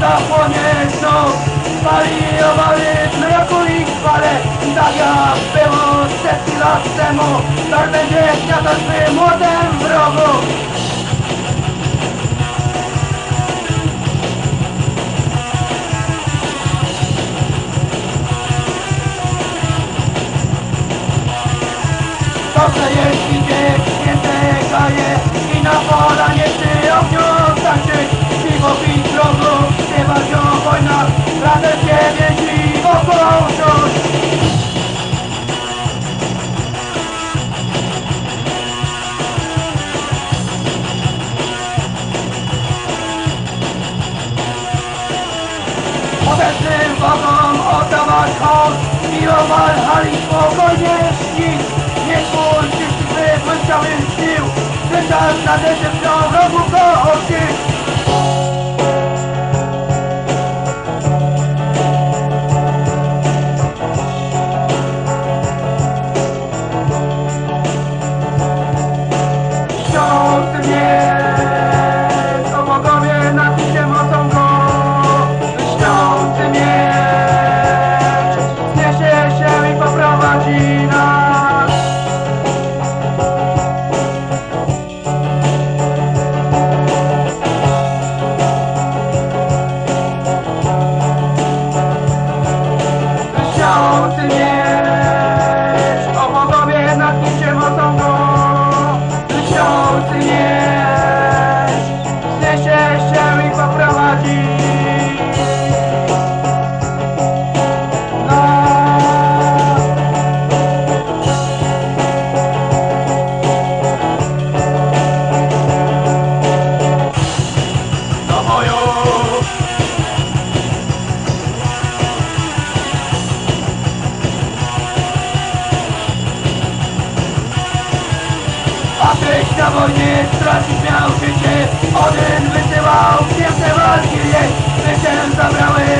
zapłonie znów Spali obawy w mroku i chwale Tak jak było setki lat temu. Tak będzie świata swym młotem wrogu Dobrze jeśli dzień Jestem wodą, oddawać hołd, miłować, halić pokój. I na wojnie stracić miał życie. Odyn wysyłał piękne walki. Zwycięstwa brały do Walhali Ty